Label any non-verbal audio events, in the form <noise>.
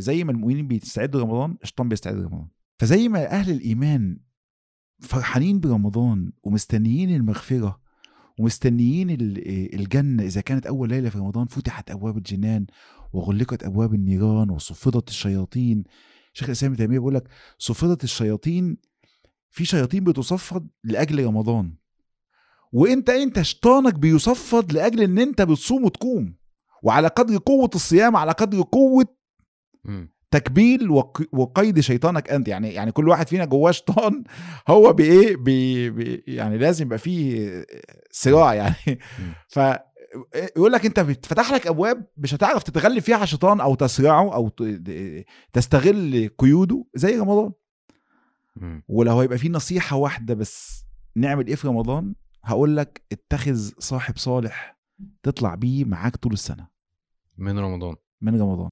زي ما المؤمنين بيستعدوا لرمضان الشيطان بيستعد لرمضان. فزي ما أهل الإيمان فرحانين برمضان ومستنيين المغفرة ومستنيين ال- الجنة إذا كانت أول ليلة في رمضان فتحت أبواب الجنان وغلقت أبواب النيران وصفدت الشياطين. شيخ الإسلام ابن تيمية بيقول لك صفدت الشياطين في شياطين بتصفد لأجل رمضان. وإنت إنت شيطانك بيصفد لأجل إن إنت بتصوم وتقوم. وعلى قدر قوة الصيام على قدر قوة. تكبيل وق- وقيد شيطانك أنت. يعني يعني كل واحد فينا جواه شيطان هو بايه بي بي يعني لازم يبقى فيه صراع يعني. <laughs> ف يقول لك أنت بتفتح لك أبواب مش هتعرف تتغلب فيها على الشيطان أو تسرعه أو تستغل قيوده زي رمضان. ولو هيبقى في نصيحة واحدة بس نعمل إيه في رمضان؟ هقول لك اتخذ صاحب صالح تطلع بيه معاك طول السنة. من رمضان. من رمضان.